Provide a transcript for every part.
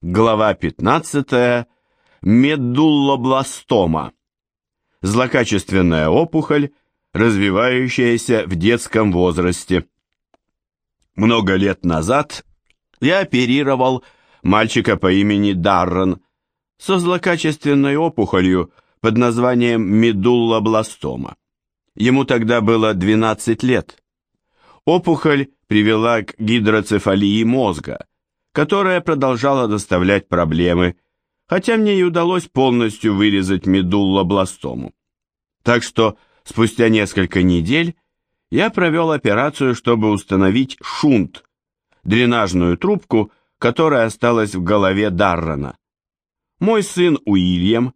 Глава 15. Медуллобластома. Злокачественная опухоль, развивающаяся в детском возрасте. Много лет назад я оперировал мальчика по имени Даррен со злокачественной опухолью под названием медуллобластома. Ему тогда было 12 лет. Опухоль привела к гидроцефалии мозга, которая продолжала доставлять проблемы, хотя мне и удалось полностью вырезать медуллобластому. Так что спустя несколько недель я провел операцию, чтобы установить шунт, дренажную трубку, которая осталась в голове Даррена. Мой сын Уильям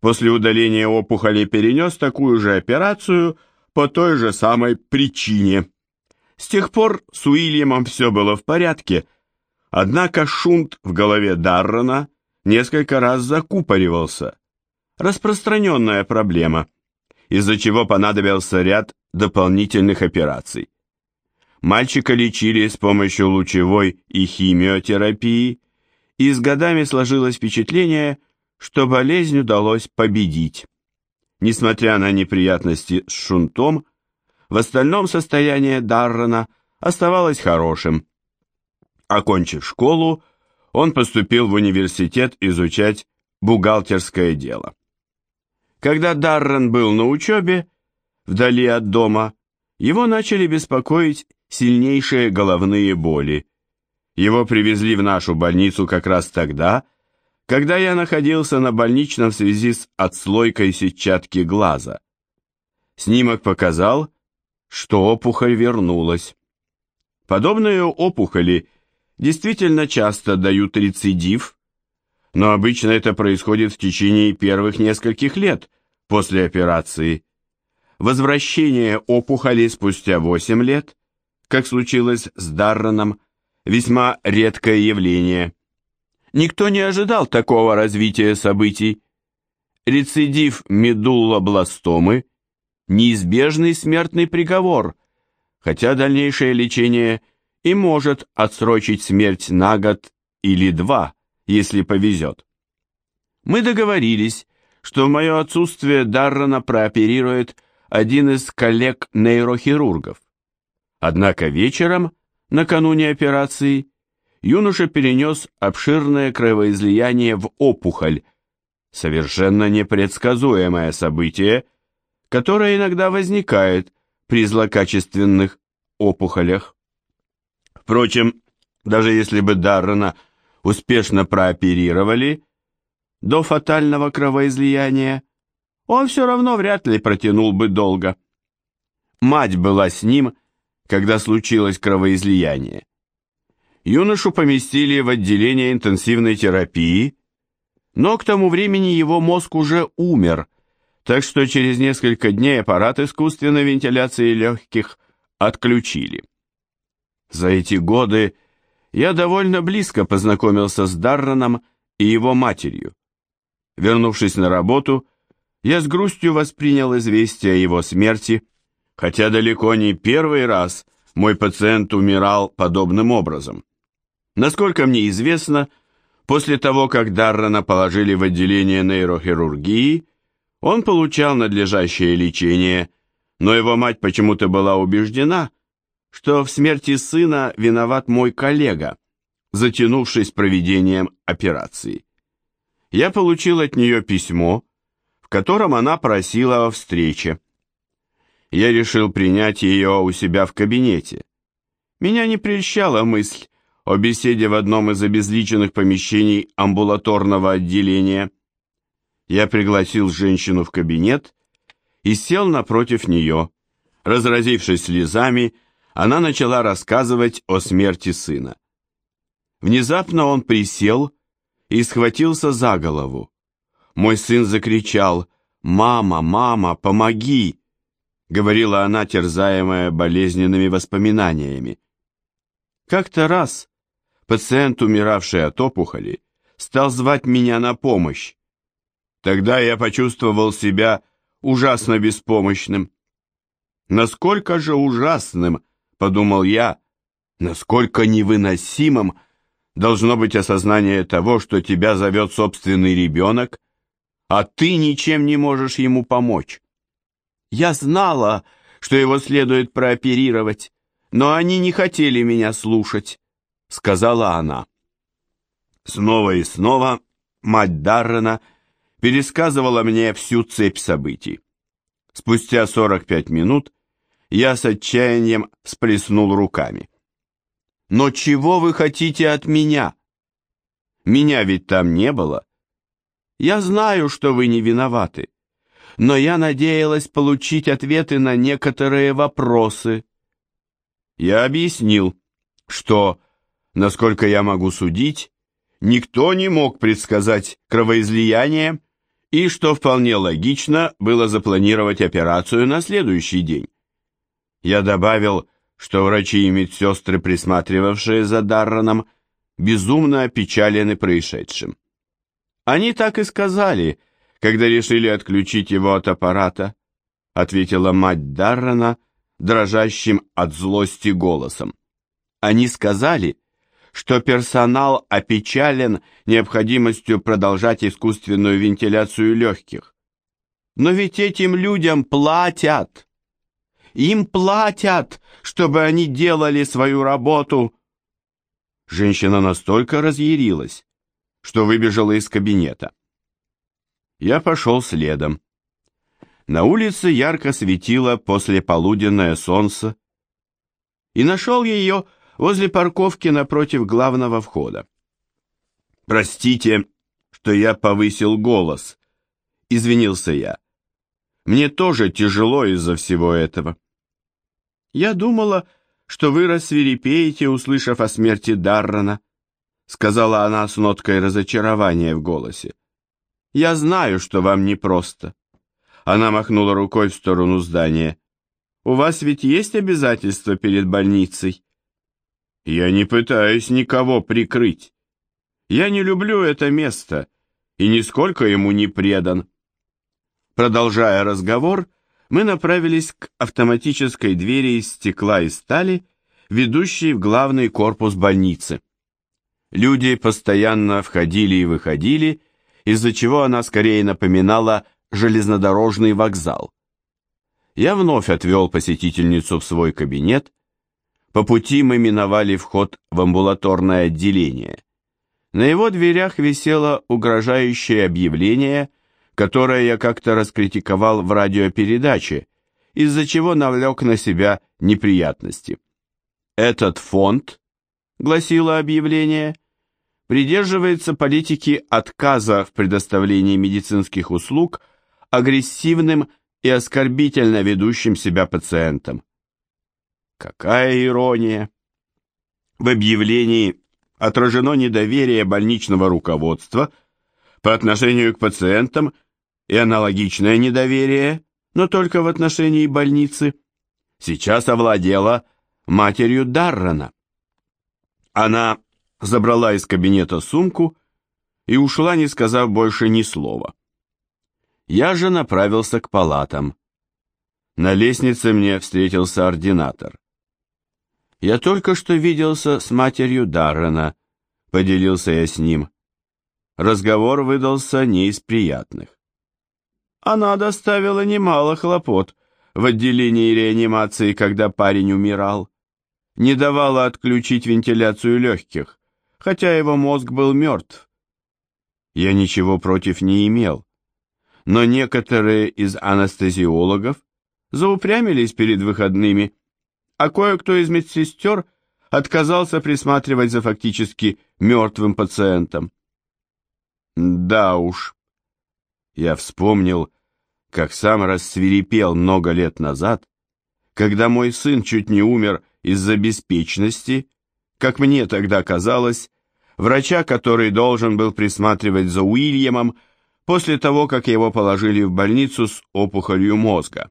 после удаления опухоли перенес такую же операцию по той же самой причине. С тех пор с Уильямом все было в порядке, однако шунт в голове Даррена несколько раз закупоривался. Распространенная проблема, из-за чего понадобился ряд дополнительных операций. Мальчика лечили с помощью лучевой и химиотерапии, и с годами сложилось впечатление, что болезнь удалось победить. Несмотря на неприятности с шунтом, в остальном состояние Даррена оставалось хорошим. Окончив школу, он поступил в университет изучать бухгалтерское дело. Когда Даррен был на учебе, вдали от дома, его начали беспокоить сильнейшие головные боли. Его привезли в нашу больницу как раз тогда, когда я находился на больничном в связи с отслойкой сетчатки глаза. Снимок показал, что опухоль вернулась. Подобные опухоли действительно часто дают рецидив, но обычно это происходит в течение первых нескольких лет после операции. Возвращение опухоли спустя 8 лет, как случилось с Дарреном, весьма редкое явление. Никто не ожидал такого развития событий. Рецидив медуллобластомы – неизбежный смертный приговор, хотя дальнейшее лечение и может отсрочить смерть на год или два, если повезет. Мы договорились, что в мое отсутствие Даррена прооперирует один из коллег-нейрохирургов. Однако вечером, накануне операции, юноша перенес обширное кровоизлияние в опухоль, совершенно непредсказуемое событие, которая иногда возникает при злокачественных опухолях. Впрочем, даже если бы Даррена успешно прооперировали до фатального кровоизлияния, он все равно вряд ли протянул бы долго. Мать была с ним, когда случилось кровоизлияние. Юношу поместили в отделение интенсивной терапии, но к тому времени его мозг уже умер, так что через несколько дней аппарат искусственной вентиляции легких отключили. За эти годы я довольно близко познакомился с Дарреном и его матерью. Вернувшись на работу, я с грустью воспринял известие о его смерти, хотя далеко не первый раз мой пациент умирал подобным образом. Насколько мне известно, после того, как Даррена положили в отделение нейрохирургии, он получал надлежащее лечение, но его мать почему-то была убеждена, что в смерти сына виноват мой коллега, затянувшись проведением операции. Я получил от нее письмо, в котором она просила о встрече. Я решил принять ее у себя в кабинете. Меня не прельщала мысль о беседе в одном из обезличенных помещений амбулаторного отделения – я пригласил женщину в кабинет и сел напротив нее. Разразившись слезами, она начала рассказывать о смерти сына. Внезапно он присел и схватился за голову. Мой сын закричал «Мама, мама, помоги!» говорила она, терзаемая болезненными воспоминаниями. Как-то раз пациент, умиравший от опухоли, стал звать меня на помощь. Тогда я почувствовал себя ужасно беспомощным. Насколько же ужасным, подумал я, насколько невыносимым должно быть осознание того, что тебя зовет собственный ребенок, а ты ничем не можешь ему помочь. Я знала, что его следует прооперировать, но они не хотели меня слушать, сказала она. Снова и снова мать Даррена пересказывала мне всю цепь событий. Спустя 45 минут я с отчаянием всплеснул руками. «Но чего вы хотите от меня? Меня ведь там не было. Я знаю, что вы не виноваты, но я надеялась получить ответы на некоторые вопросы». Я объяснил, что, насколько я могу судить, никто не мог предсказать кровоизлияние и, что вполне логично, было запланировать операцию на следующий день. Я добавил, что врачи и медсестры, присматривавшие за Дарроном, безумно опечалены происшедшим. Они так и сказали, когда решили отключить его от аппарата, ответила мать Даррона дрожащим от злости голосом. Они сказали, что персонал опечален необходимостью продолжать искусственную вентиляцию легких. Но ведь этим людям платят. Им платят, чтобы они делали свою работу. Женщина настолько разъярилась, что выбежала из кабинета. Я пошел следом. На улице ярко светило послеполуденное солнце, и нашел ее возле парковки напротив главного входа. «Простите, что я повысил голос», — извинился я. «Мне тоже тяжело из-за всего этого». «Я думала, что вы рассверепеете, услышав о смерти Даррена», сказала она с ноткой разочарования в голосе. «Я знаю, что вам непросто». Она махнула рукой в сторону здания. «У вас ведь есть обязательства перед больницей?» «Я не пытаюсь никого прикрыть. Я не люблю это место и нисколько ему не предан». Продолжая разговор, мы направились к автоматической двери из стекла и стали, ведущей в главный корпус больницы. Люди постоянно входили и выходили, из-за чего она скорее напоминала железнодорожный вокзал. Я вновь отвел посетительницу в свой кабинет. По пути мы миновали вход в амбулаторное отделение. На его дверях висело угрожающее объявление – которое я как-то раскритиковал в радиопередаче, из-за чего навлек на себя неприятности. Этот фонд, гласило объявление, придерживается политики отказа в предоставлении медицинских услуг агрессивным и оскорбительно ведущим себя пациентам. Какая ирония! В объявлении отражено недоверие больничного руководства по отношению к пациентам и аналогичное недоверие, но только в отношении больницы, сейчас овладела матерью Даррена. Она забрала из кабинета сумку и ушла, не сказав больше ни слова. Я же направился к палатам. На лестнице мне встретился ординатор. Я только что виделся с матерью Даррена, поделился я с ним. Разговор выдался не из приятных. Она доставила немало хлопот в отделении реанимации, когда парень умирал. Не давала отключить вентиляцию легких, хотя его мозг был мертв. Я ничего против не имел. Но некоторые из анестезиологов заупрямились перед выходными, а кое-кто из медсестер отказался присматривать за фактически мертвым пациентом. Да уж, я вспомнил, как сам рассверепел много лет назад, когда мой сын чуть не умер из-за беспечности, как мне тогда казалось, врача, который должен был присматривать за Уильямом после того, как его положили в больницу с опухолью мозга.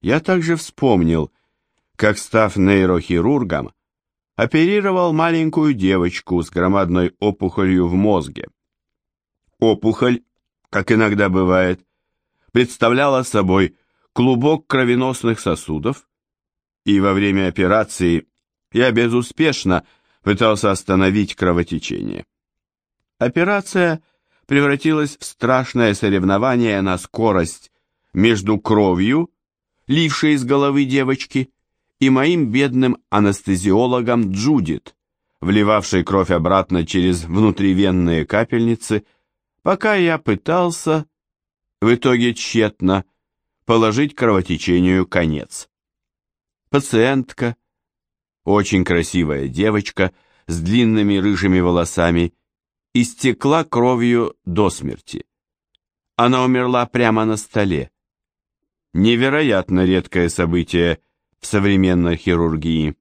Я также вспомнил, как, став нейрохирургом, оперировал маленькую девочку с громадной опухолью в мозге. Опухоль, как иногда бывает, представляла собой клубок кровеносных сосудов, и во время операции я безуспешно пытался остановить кровотечение. Операция превратилась в страшное соревнование на скорость между кровью, лившей из головы девочки, и моим бедным анестезиологом Джудит, вливавшей кровь обратно через внутривенные капельницы, пока я пытался, в итоге тщетно, положить кровотечению конец. Пациентка, очень красивая девочка с длинными рыжими волосами, истекла кровью до смерти. Она умерла прямо на столе. Невероятно редкое событие в современной хирургии.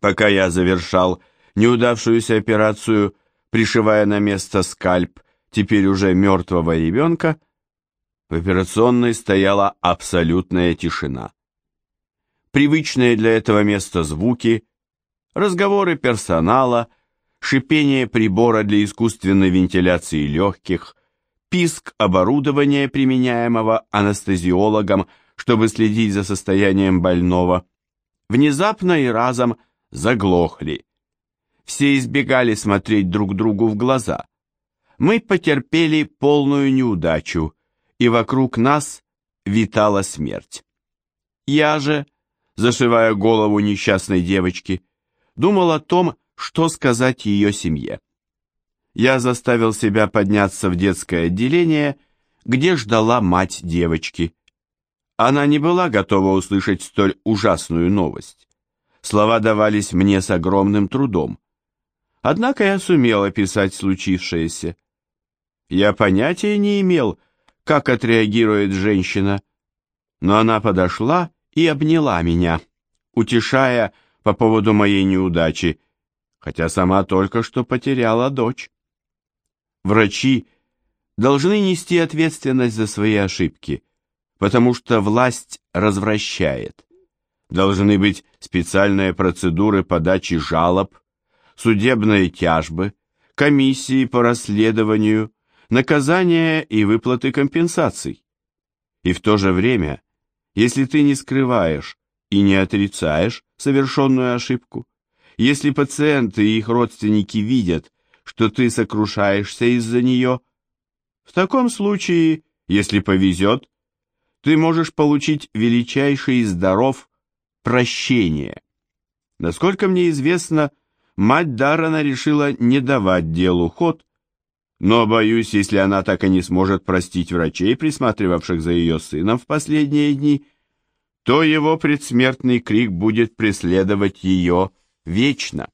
Пока я завершал неудавшуюся операцию, пришивая на место скальп теперь уже мертвого ребенка, в операционной стояла абсолютная тишина. Привычные для этого места звуки, разговоры персонала, шипение прибора для искусственной вентиляции легких, писк оборудования, применяемого анестезиологом, чтобы следить за состоянием больного, внезапно и разом заглохли. Все избегали смотреть друг другу в глаза. Мы потерпели полную неудачу, и вокруг нас витала смерть. Я же, зашивая голову несчастной девочки, думал о том, что сказать ее семье. Я заставил себя подняться в детское отделение, где ждала мать девочки. Она не была готова услышать столь ужасную новость. Слова давались мне с огромным трудом. Однако я сумел описать случившееся. Я понятия не имел, как отреагирует женщина, но она подошла и обняла меня, утешая по поводу моей неудачи, хотя сама только что потеряла дочь. Врачи должны нести ответственность за свои ошибки, потому что власть развращает. Должны быть специальные процедуры подачи жалоб, судебные тяжбы, комиссии по расследованию, наказания и выплаты компенсаций. И в то же время, если ты не скрываешь и не отрицаешь совершенную ошибку, если пациенты и их родственники видят, что ты сокрушаешься из-за нее, в таком случае, если повезет, ты можешь получить величайший из даров прощение. Насколько мне известно, мать Даррена решила не давать делу ход, но, боюсь, если она так и не сможет простить врачей, присматривавших за ее сыном в последние дни, то его предсмертный крик будет преследовать ее вечно.